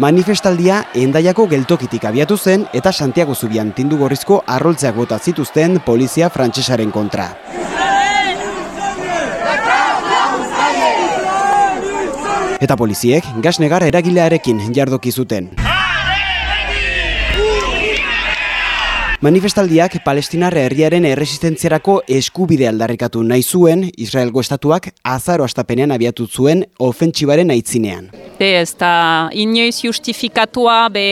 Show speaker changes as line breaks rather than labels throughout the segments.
Manifestaldia endaiako geltokitik abiatu zen eta Santiago Zubian tindu gorrizko arroltzeak bota zituzten polizia frantsesaren kontra. Eta poliziek gas negar eragilearekin jardoki zuten. Manifestaldiak Palestinar herriaren erresistentziarako eskubide aldarrikatu nahi zuen Israelgo estatuak azaro astapenean abiatu zuen ofentsibaren aitzinean.
Ez da inoiz justifikatua be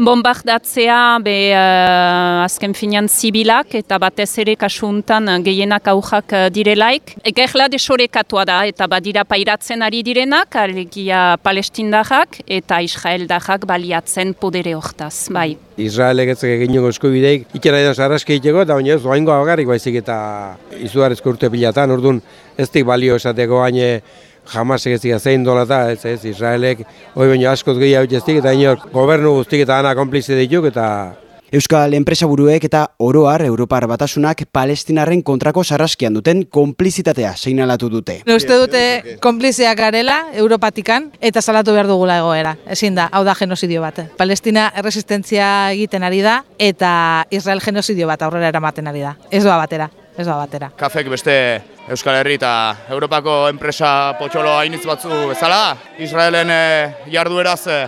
bombardatzea be uh, azken finan zibilak eta batez ere kasuntan gehienak aujak direlaik. Egerla desorekatua da eta badira pairatzen ari direnak, alegia palestindarrak eta israeldajak baliatzen podere hortaz, bai.
Israelek ez egingo eskubideik ikera edo sarraski iteko, eta baina ez doaingo agarrik baizik eta izugarrizko urte pilatan, orduan ez dik balio esateko baina jamasek ez dira zein dola eta ez ez Israelek hoi baino askoz gehiago ez eta inor gobernu guztik eta ana konplize dituk eta
Euskal enpresaburuek eta oroar Europar batasunak palestinarren kontrako sarraskian duten konplizitatea seinalatu dute.
Uste dute konplizeak garela Europatikan eta salatu behar dugula egoera. Ezin da, hau da genozidio bat. Palestina erresistentzia egiten ari da eta Israel genozidio bat aurrera eramaten ari da. Ez doa batera, ez doa batera.
Kafek beste Euskal Herri eta Europako enpresa potxolo hainitz batzu bezala, Israelen eh, jardueraz eh,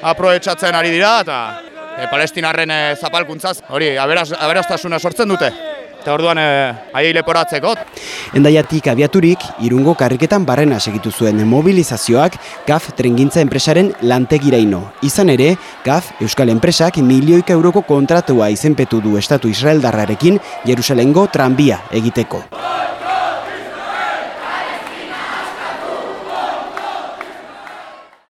aproetsatzen ari dira eta e, palestinarren e, zapalkuntzaz, hori, aberaz, aberaztasuna sortzen dute. Eta orduan e, aiei leporatzeko.
Endaiatik abiaturik, irungo karriketan barrena segitu zuen mobilizazioak GAF trengintza enpresaren lantegiraino. Izan ere, GAF Euskal Enpresak milioika euroko kontratua izenpetu du Estatu Israeldarrarekin Jerusalengo tranbia egiteko.